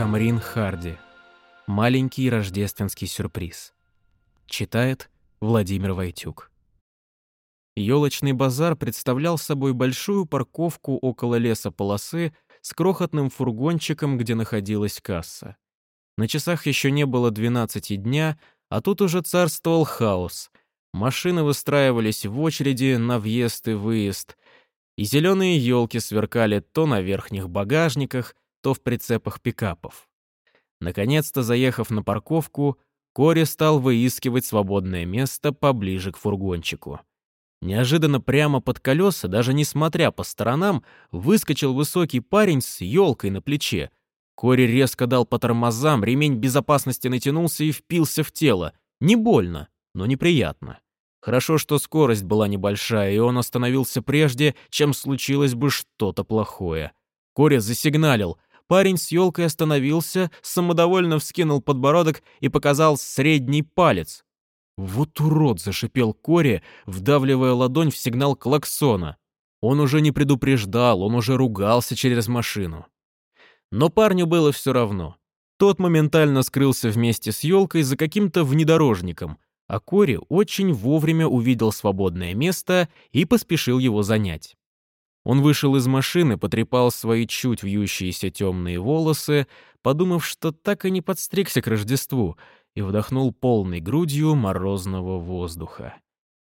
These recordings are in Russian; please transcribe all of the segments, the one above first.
Камрин Харди. Маленький рождественский сюрприз. Читает Владимир Войтюк. Ёлочный базар представлял собой большую парковку около леса-полосы с крохотным фургончиком, где находилась касса. На часах еще не было 12 дня, а тут уже царствовал хаос. Машины выстраивались в очереди на въезд и выезд, и зеленые елки сверкали то на верхних багажниках, то в прицепах пикапов. Наконец-то, заехав на парковку, Кори стал выискивать свободное место поближе к фургончику. Неожиданно прямо под колеса, даже не смотря по сторонам, выскочил высокий парень с елкой на плече. Кори резко дал по тормозам, ремень безопасности натянулся и впился в тело. Не больно, но неприятно. Хорошо, что скорость была небольшая, и он остановился прежде, чем случилось бы что-то плохое. Кори засигналил. Парень с елкой остановился, самодовольно вскинул подбородок и показал средний палец. «Вот урод!» — зашипел Кори, вдавливая ладонь в сигнал клаксона. Он уже не предупреждал, он уже ругался через машину. Но парню было все равно. Тот моментально скрылся вместе с елкой за каким-то внедорожником — а Кори очень вовремя увидел свободное место и поспешил его занять. Он вышел из машины, потрепал свои чуть вьющиеся темные волосы, подумав, что так и не подстригся к Рождеству, и вдохнул полной грудью морозного воздуха.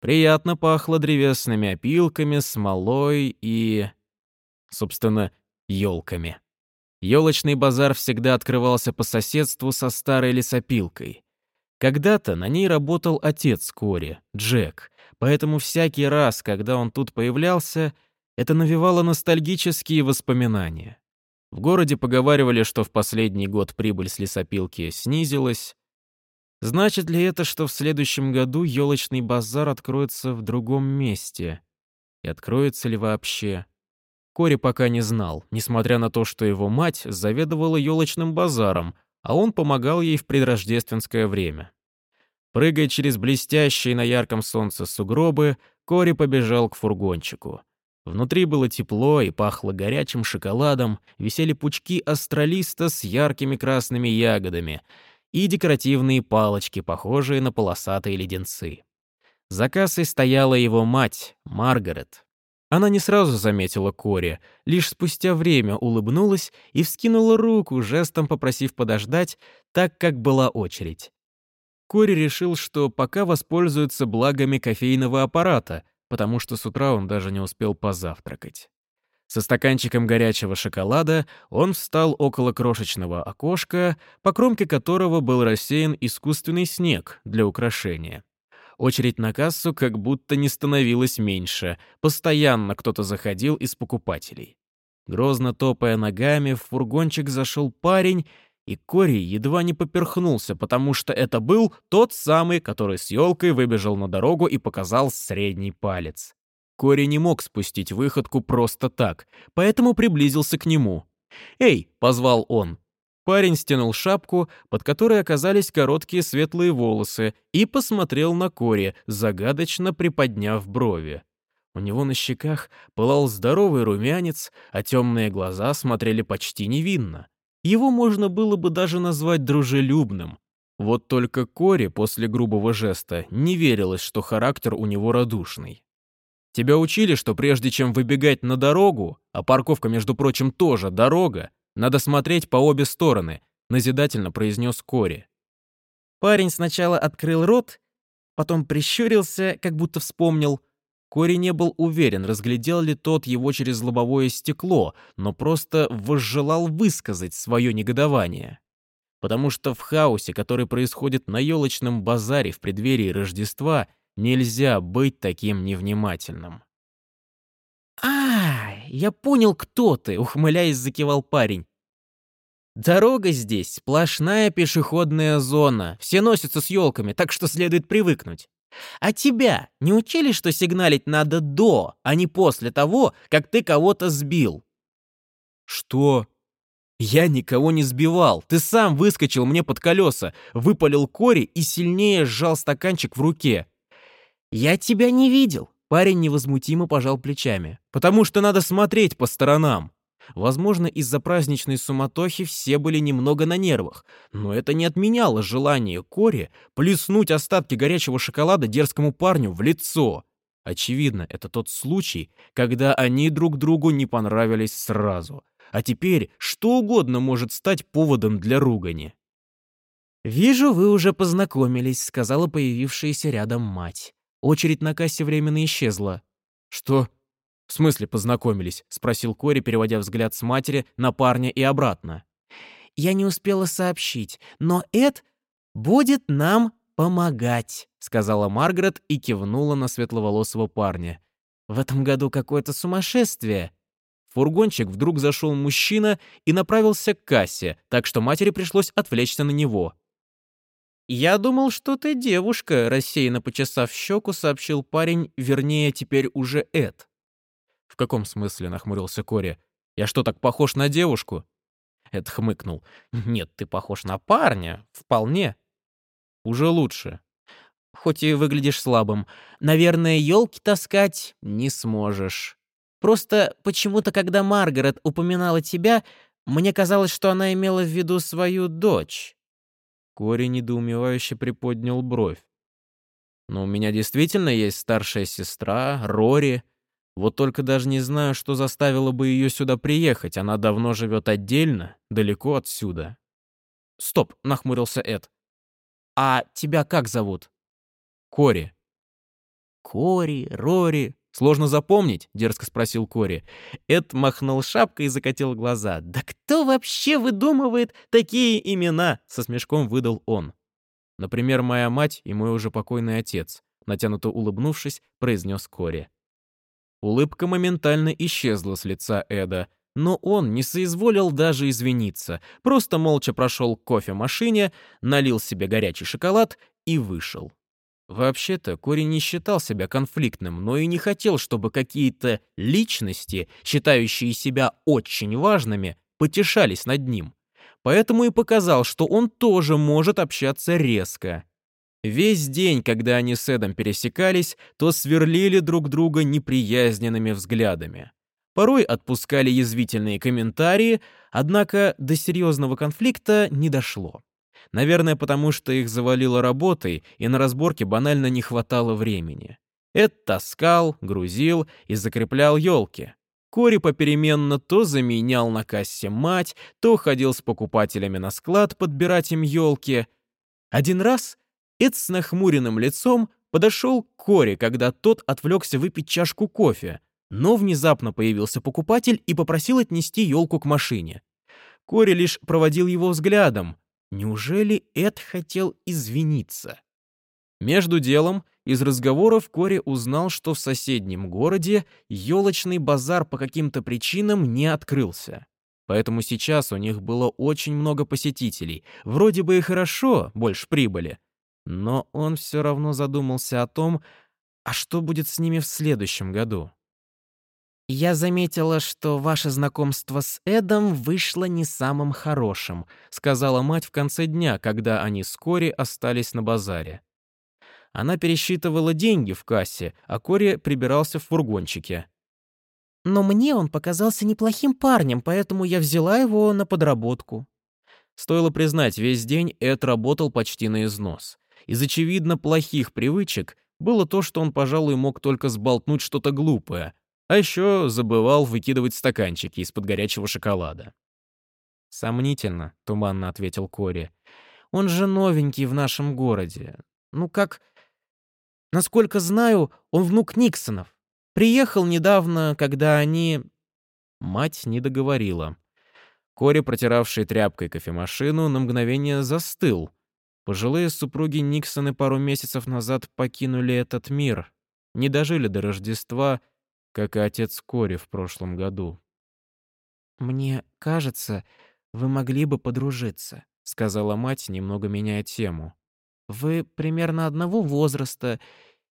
Приятно пахло древесными опилками, смолой и... собственно, елками. Елочный базар всегда открывался по соседству со старой лесопилкой. Когда-то на ней работал отец Кори, Джек, поэтому всякий раз, когда он тут появлялся, это навевало ностальгические воспоминания. В городе поговаривали, что в последний год прибыль с лесопилки снизилась. Значит ли это, что в следующем году елочный базар откроется в другом месте? И откроется ли вообще? Кори пока не знал, несмотря на то, что его мать заведовала елочным базаром, а он помогал ей в предрождественское время. Прыгая через блестящие на ярком солнце сугробы, Кори побежал к фургончику. Внутри было тепло и пахло горячим шоколадом, висели пучки астролиста с яркими красными ягодами и декоративные палочки, похожие на полосатые леденцы. За кассой стояла его мать, Маргарет. Она не сразу заметила Кори, лишь спустя время улыбнулась и вскинула руку, жестом попросив подождать, так как была очередь. Кори решил, что пока воспользуется благами кофейного аппарата, потому что с утра он даже не успел позавтракать. Со стаканчиком горячего шоколада он встал около крошечного окошка, по кромке которого был рассеян искусственный снег для украшения. Очередь на кассу как будто не становилась меньше. Постоянно кто-то заходил из покупателей. Грозно топая ногами, в фургончик зашел парень, и Кори едва не поперхнулся, потому что это был тот самый, который с елкой выбежал на дорогу и показал средний палец. Кори не мог спустить выходку просто так, поэтому приблизился к нему. «Эй!» — позвал он. Парень стянул шапку, под которой оказались короткие светлые волосы, и посмотрел на Кори, загадочно приподняв брови. У него на щеках пылал здоровый румянец, а темные глаза смотрели почти невинно. Его можно было бы даже назвать дружелюбным. Вот только Кори после грубого жеста не верилось, что характер у него радушный. Тебя учили, что прежде чем выбегать на дорогу, а парковка, между прочим, тоже дорога, надо смотреть по обе стороны», — назидательно произнес Кори. Парень сначала открыл рот, потом прищурился, как будто вспомнил. Кори не был уверен, разглядел ли тот его через лобовое стекло, но просто возжелал высказать свое негодование. Потому что в хаосе, который происходит на елочном базаре в преддверии Рождества, нельзя быть таким невнимательным. «А, я понял, кто ты!» — ухмыляясь, закивал парень. «Дорога здесь — сплошная пешеходная зона. Все носятся с елками, так что следует привыкнуть. А тебя не учили, что сигналить надо до, а не после того, как ты кого-то сбил?» «Что?» «Я никого не сбивал. Ты сам выскочил мне под колеса, выпалил Кори и сильнее сжал стаканчик в руке». «Я тебя не видел. Парень невозмутимо пожал плечами. «Потому что надо смотреть по сторонам. Возможно, из-за праздничной суматохи все были немного на нервах, но это не отменяло желание Кори плеснуть остатки горячего шоколада дерзкому парню в лицо. Очевидно, это тот случай, когда они друг другу не понравились сразу. А теперь что угодно может стать поводом для ругани. «Вижу, вы уже познакомились», — сказала появившаяся рядом мать. Очередь на кассе временно исчезла. «Что?» «В смысле познакомились?» — спросил Кори, переводя взгляд с матери на парня и обратно. «Я не успела сообщить, но Эд будет нам помогать», — сказала Маргарет и кивнула на светловолосого парня. «В этом году какое-то сумасшествие». В фургончик вдруг зашел мужчина и направился к кассе, так что матери пришлось отвлечься на него. «Я думал, что ты девушка», — рассеянно почесав щеку, сообщил парень, вернее, теперь уже Эд. «В каком смысле?» — нахмурился Кори. «Я что, так похож на девушку?» Эд хмыкнул. «Нет, ты похож на парня. Вполне». «Уже лучше». «Хоть и выглядишь слабым. Наверное, елки таскать не сможешь. Просто почему-то, когда Маргарет упоминала тебя, мне казалось, что она имела в виду свою дочь». Кори недоумевающе приподнял бровь. «Но у меня действительно есть старшая сестра, Рори. Вот только даже не знаю, что заставило бы ее сюда приехать. Она давно живет отдельно, далеко отсюда. Стоп, нахмурился Эд. А тебя как зовут? Кори. Кори, Рори. Сложно запомнить? Дерзко спросил Кори. Эд махнул шапкой и закатил глаза. Да кто вообще выдумывает такие имена? Со смешком выдал он. Например, моя мать и мой уже покойный отец. Натянуто улыбнувшись, произнес Кори. Улыбка моментально исчезла с лица Эда, но он не соизволил даже извиниться, просто молча прошел к кофемашине, налил себе горячий шоколад и вышел. Вообще-то Кори не считал себя конфликтным, но и не хотел, чтобы какие-то личности, считающие себя очень важными, потешались над ним. Поэтому и показал, что он тоже может общаться резко. Весь день, когда они с Эдом пересекались, то сверлили друг друга неприязненными взглядами. Порой отпускали язвительные комментарии, однако до серьезного конфликта не дошло. Наверное, потому что их завалило работой, и на разборке банально не хватало времени. Эд таскал, грузил и закреплял елки. Кори попеременно то заменял на кассе мать, то ходил с покупателями на склад подбирать им елки. Один раз Эд с нахмуренным лицом подошел к Коре, когда тот отвлекся выпить чашку кофе, но внезапно появился покупатель и попросил отнести елку к машине. Кори лишь проводил его взглядом. Неужели Эд хотел извиниться? Между делом из разговоров Кори узнал, что в соседнем городе елочный базар по каким-то причинам не открылся. Поэтому сейчас у них было очень много посетителей. Вроде бы и хорошо, больше прибыли. Но он все равно задумался о том, а что будет с ними в следующем году. «Я заметила, что ваше знакомство с Эдом вышло не самым хорошим», сказала мать в конце дня, когда они с Кори остались на базаре. Она пересчитывала деньги в кассе, а Кори прибирался в фургончике. «Но мне он показался неплохим парнем, поэтому я взяла его на подработку». Стоило признать, весь день Эд работал почти на износ. Из очевидно плохих привычек было то, что он, пожалуй, мог только сболтнуть что-то глупое, а еще забывал выкидывать стаканчики из-под горячего шоколада. «Сомнительно», — туманно ответил Кори. «Он же новенький в нашем городе. Ну как... Насколько знаю, он внук Никсонов. Приехал недавно, когда они...» Мать не договорила. Кори, протиравший тряпкой кофемашину, на мгновение застыл — Пожилые супруги Никсоны пару месяцев назад покинули этот мир, не дожили до Рождества, как и отец Кори в прошлом году. «Мне кажется, вы могли бы подружиться», — сказала мать, немного меняя тему. «Вы примерно одного возраста,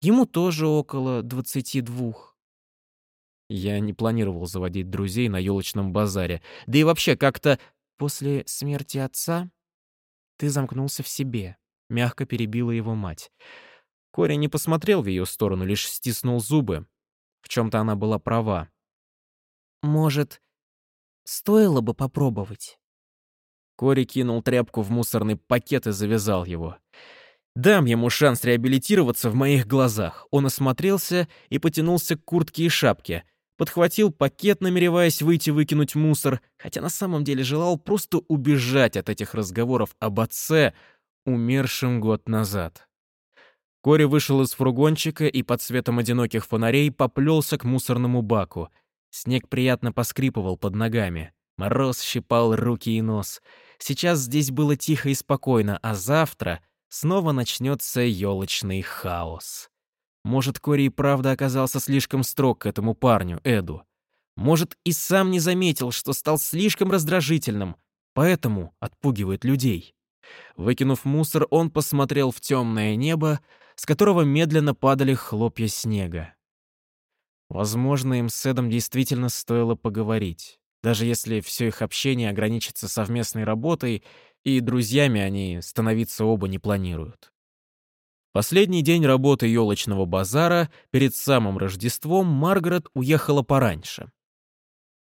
ему тоже около двадцати двух». Я не планировал заводить друзей на елочном базаре, да и вообще как-то... После смерти отца ты замкнулся в себе», — мягко перебила его мать. Кори не посмотрел в ее сторону, лишь стиснул зубы. В чем-то она была права. «Может, стоило бы попробовать. Кори кинул тряпку в мусорный пакет и завязал его. Дам ему шанс реабилитироваться в моих глазах. Он осмотрелся и потянулся к куртке и шапке. Подхватил пакет, намереваясь выйти выкинуть мусор, хотя на самом деле желал просто убежать от этих разговоров об отце, умершем год назад. Кори вышел из фургончика и под светом одиноких фонарей поплелся к мусорному баку. Снег приятно поскрипывал под ногами. Мороз щипал руки и нос. Сейчас здесь было тихо и спокойно, а завтра снова начнется елочный хаос. Может, Кори и правда оказался слишком строг к этому парню, Эду. Может, и сам не заметил, что стал слишком раздражительным, поэтому отпугивает людей. Выкинув мусор, он посмотрел в темное небо, с которого медленно падали хлопья снега. Возможно, им с Эдом действительно стоило поговорить. Даже если все их общение ограничится совместной работой, и друзьями они становиться оба не планируют. Последний день работы елочного базара перед самым Рождеством Маргарет уехала пораньше.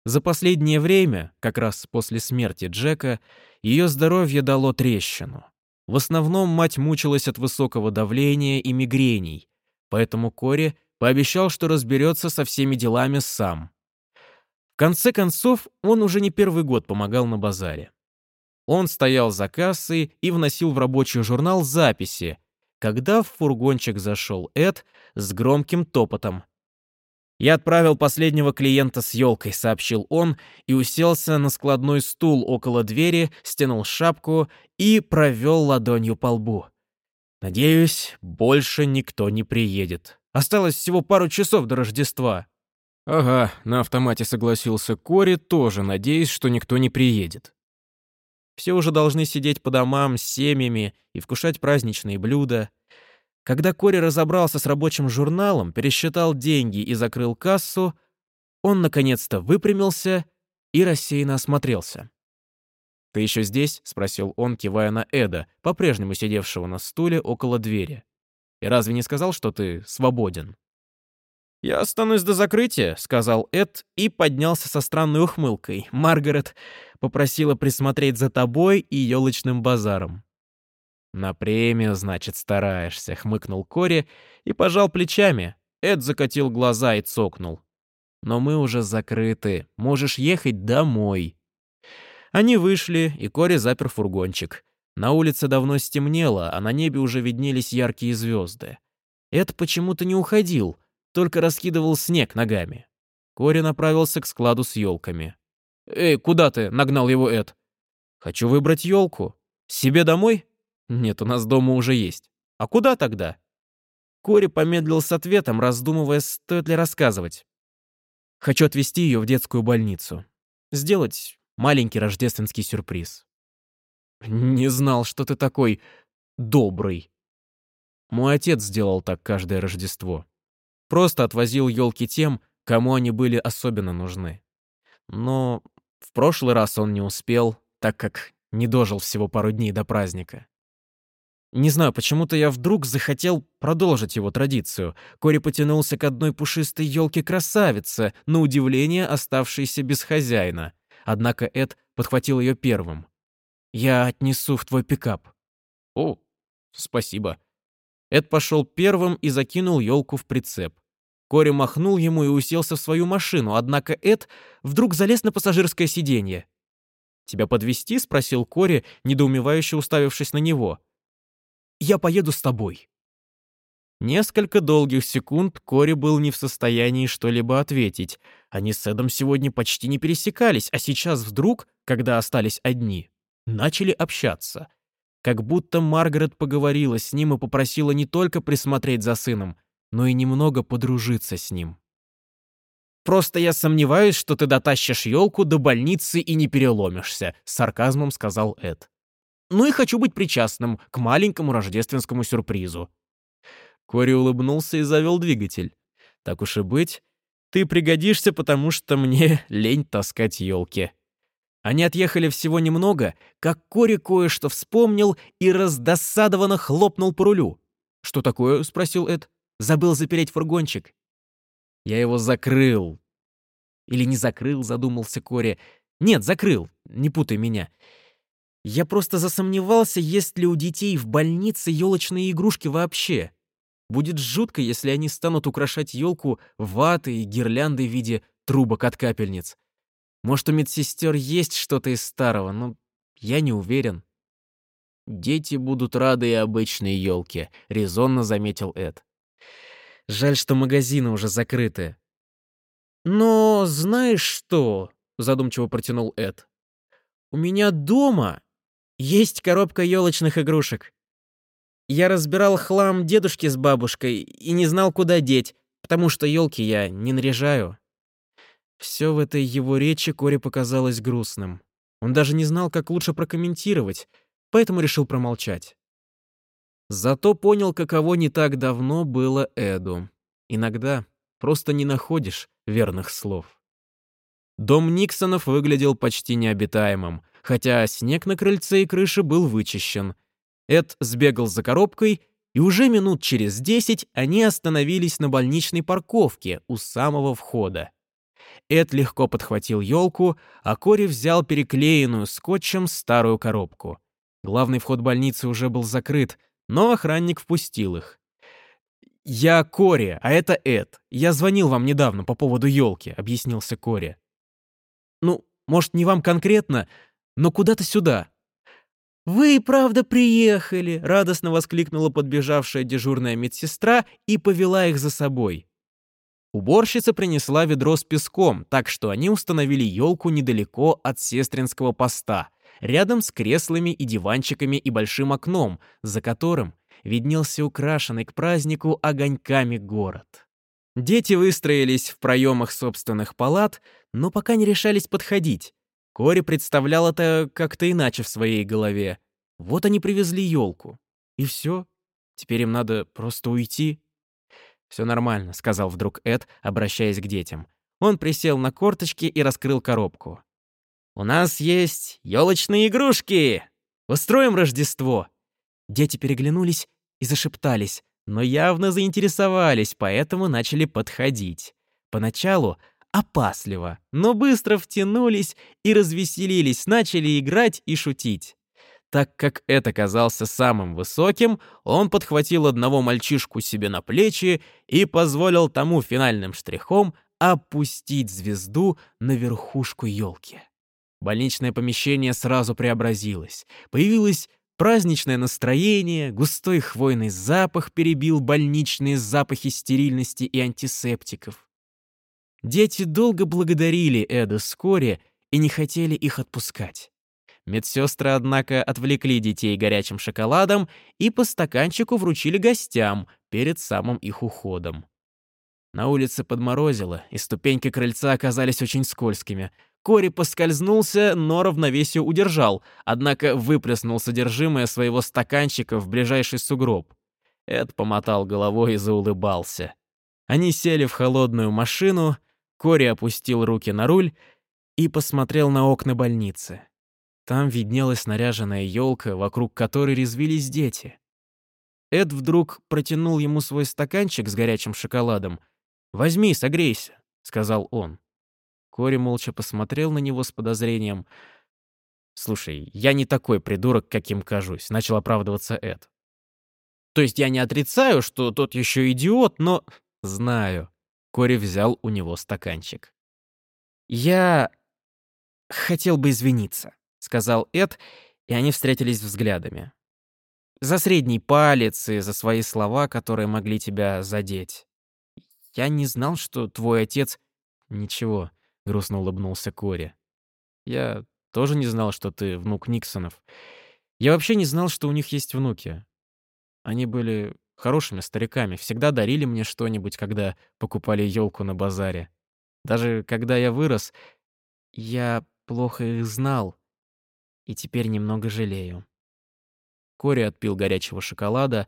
За последнее время, как раз после смерти Джека, ее здоровье дало трещину. В основном мать мучилась от высокого давления и мигрений, поэтому Кори пообещал, что разберется со всеми делами сам. В конце концов, он уже не первый год помогал на базаре. Он стоял за кассой и вносил в рабочий журнал записи, когда в фургончик зашел Эд с громким топотом. «Я отправил последнего клиента с елкой», — сообщил он, и уселся на складной стул около двери, стянул шапку и провел ладонью по лбу. «Надеюсь, больше никто не приедет. Осталось всего пару часов до Рождества». «Ага», — на автомате согласился Кори, тоже надеясь, что никто не приедет. Все уже должны сидеть по домам с семьями и вкушать праздничные блюда. Когда Кори разобрался с рабочим журналом, пересчитал деньги и закрыл кассу, он наконец-то выпрямился и рассеянно осмотрелся. «Ты еще здесь?» — спросил он, кивая на Эда, по-прежнему сидевшего на стуле около двери. «И разве не сказал, что ты свободен?» «Я останусь до закрытия», — сказал Эд и поднялся со странной ухмылкой. «Маргарет попросила присмотреть за тобой и елочным базаром». «На премию, значит, стараешься», — хмыкнул Кори и пожал плечами. Эд закатил глаза и цокнул. «Но мы уже закрыты. Можешь ехать домой». Они вышли, и Кори запер фургончик. На улице давно стемнело, а на небе уже виднелись яркие звезды. Эд почему-то не уходил, только раскидывал снег ногами. Кори направился к складу с елками. «Эй, куда ты?» — нагнал его Эд. «Хочу выбрать елку. Себе домой?» Нет, у нас дома уже есть. А куда тогда? Кори помедлил с ответом, раздумывая, стоит ли рассказывать. Хочу отвезти ее в детскую больницу. Сделать маленький рождественский сюрприз. Не знал, что ты такой добрый. Мой отец сделал так каждое Рождество. Просто отвозил елки тем, кому они были особенно нужны. Но в прошлый раз он не успел, так как не дожил всего пару дней до праздника. Не знаю, почему-то я вдруг захотел продолжить его традицию. Кори потянулся к одной пушистой елке-красавице, на удивление оставшейся без хозяина. Однако Эд подхватил ее первым. «Я отнесу в твой пикап». «О, спасибо». Эд пошел первым и закинул елку в прицеп. Кори махнул ему и уселся в свою машину, однако Эд вдруг залез на пассажирское сиденье. «Тебя подвести? спросил Кори, недоумевающе уставившись на него. Я поеду с тобой». Несколько долгих секунд Кори был не в состоянии что-либо ответить. Они с Эдом сегодня почти не пересекались, а сейчас вдруг, когда остались одни, начали общаться. Как будто Маргарет поговорила с ним и попросила не только присмотреть за сыном, но и немного подружиться с ним. «Просто я сомневаюсь, что ты дотащишь елку до больницы и не переломишься», — с сарказмом сказал Эд. Ну и хочу быть причастным к маленькому рождественскому сюрпризу». Кори улыбнулся и завел двигатель. «Так уж и быть, ты пригодишься, потому что мне лень таскать елки». Они отъехали всего немного, как Кори кое-что вспомнил и раздосадованно хлопнул по рулю. «Что такое?» — спросил Эд. «Забыл запереть фургончик». «Я его закрыл». «Или не закрыл», — задумался Кори. Нет, закрыл, не путай меня. Я просто засомневался, есть ли у детей в больнице елочные игрушки вообще. Будет жутко, если они станут украшать елку ватой и гирляндой в виде трубок от капельниц. Может, у медсестер есть что-то из старого, но я не уверен. «Дети будут рады и обычной елке», — резонно заметил Эд. «Жаль, что магазины уже закрыты». «Но знаешь что?» — задумчиво протянул Эд. «У меня дома есть коробка елочных игрушек. Я разбирал хлам дедушки с бабушкой и не знал, куда деть, потому что елки я не наряжаю». Все в этой его речи Коре показалось грустным. Он даже не знал, как лучше прокомментировать, поэтому решил промолчать. Зато понял, каково не так давно было Эду. Иногда просто не находишь верных слов. Дом Никсонов выглядел почти необитаемым, хотя снег на крыльце и крыше был вычищен. Эд сбегал за коробкой, и уже минут через десять они остановились на больничной парковке у самого входа. Эд легко подхватил елку, а Кори взял переклеенную скотчем старую коробку. Главный вход больницы уже был закрыт, но охранник впустил их. «Я Кори, а это Эд. Я звонил вам недавно по поводу елки», — объяснился Кори. «Ну, может, не вам конкретно, но куда-то сюда». «Вы и правда приехали!» — радостно воскликнула подбежавшая дежурная медсестра и повела их за собой. Уборщица принесла ведро с песком, так что они установили елку недалеко от сестринского поста, рядом с креслами и диванчиками и большим окном, за которым виднелся украшенный к празднику огоньками город. Дети выстроились в проемах собственных палат, но пока не решались подходить. Кори представлял это как-то иначе в своей голове. Вот они привезли елку. И все. Теперь им надо просто уйти. «Все нормально», — сказал вдруг Эд, обращаясь к детям. Он присел на корточки и раскрыл коробку. «У нас есть елочные игрушки! Устроим Рождество!» Дети переглянулись и зашептались, но явно заинтересовались, поэтому начали подходить. Поначалу опасливо, но быстро втянулись и развеселились, начали играть и шутить. Так как это казался самым высоким, он подхватил одного мальчишку себе на плечи и позволил тому финальным штрихом опустить звезду на верхушку елки. Больничное помещение сразу преобразилось. Появилось праздничное настроение, густой хвойный запах перебил больничные запахи стерильности и антисептиков. Дети долго благодарили Эда Скори и не хотели их отпускать. Медсестры, однако, отвлекли детей горячим шоколадом и по стаканчику вручили гостям перед самым их уходом. На улице подморозило, и ступеньки крыльца оказались очень скользкими. Кори поскользнулся, но равновесие удержал, однако выплеснул содержимое своего стаканчика в ближайший сугроб. Эд помотал головой и заулыбался. Они сели в холодную машину, Кори опустил руки на руль и посмотрел на окна больницы. Там виднелась наряженная елка, вокруг которой резвились дети. Эд вдруг протянул ему свой стаканчик с горячим шоколадом. «Возьми, согрейся», — сказал он. Кори молча посмотрел на него с подозрением. «Слушай, я не такой придурок, каким кажусь», — начал оправдываться Эд. «То есть я не отрицаю, что тот еще идиот, но...» «Знаю». Кори взял у него стаканчик. «Я хотел бы извиниться», — сказал Эд, и они встретились взглядами. «За средний палец и за свои слова, которые могли тебя задеть. Я не знал, что твой отец...» «Ничего», — грустно улыбнулся Кори. «Я тоже не знал, что ты внук Никсонов. Я вообще не знал, что у них есть внуки. Они были хорошими стариками, всегда дарили мне что-нибудь, когда покупали елку на базаре. Даже когда я вырос, я плохо их знал и теперь немного жалею». Кори отпил горячего шоколада,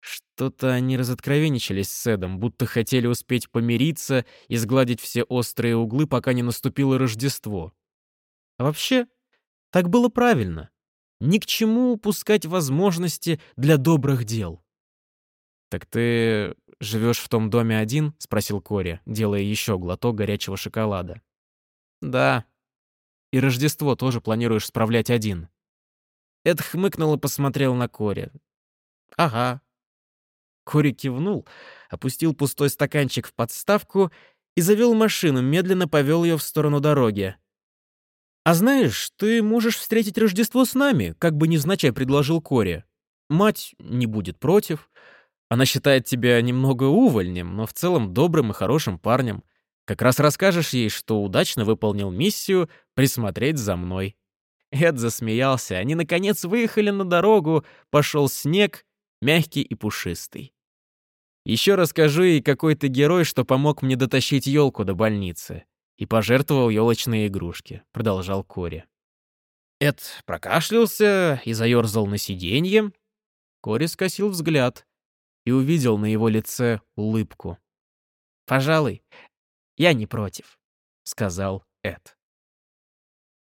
что-то они разоткровенничались с Эдом, будто хотели успеть помириться и сгладить все острые углы, пока не наступило Рождество. А вообще, так было правильно. Ни к чему упускать возможности для добрых дел. «Так ты живешь в том доме один?» — спросил Кори, делая еще глоток горячего шоколада. «Да». И Рождество тоже планируешь справлять один?» Эд хмыкнул и посмотрел на Кори. «Ага». Кори кивнул, опустил пустой стаканчик в подставку и завел машину, медленно повел ее в сторону дороги. «А знаешь, ты можешь встретить Рождество с нами», как бы невзначай предложил Кори. «Мать не будет против. Она считает тебя немного увольнем, но в целом добрым и хорошим парнем. Как раз расскажешь ей, что удачно выполнил миссию присмотреть за мной». Эд засмеялся. Они, наконец, выехали на дорогу, пошел снег, мягкий и пушистый. Еще расскажу ей какой-то герой, что помог мне дотащить елку до больницы и пожертвовал елочные игрушки», — продолжал Кори. Эд прокашлялся и заерзал на сиденье. Кори скосил взгляд и увидел на его лице улыбку. «Пожалуй, я не против», — сказал Эд.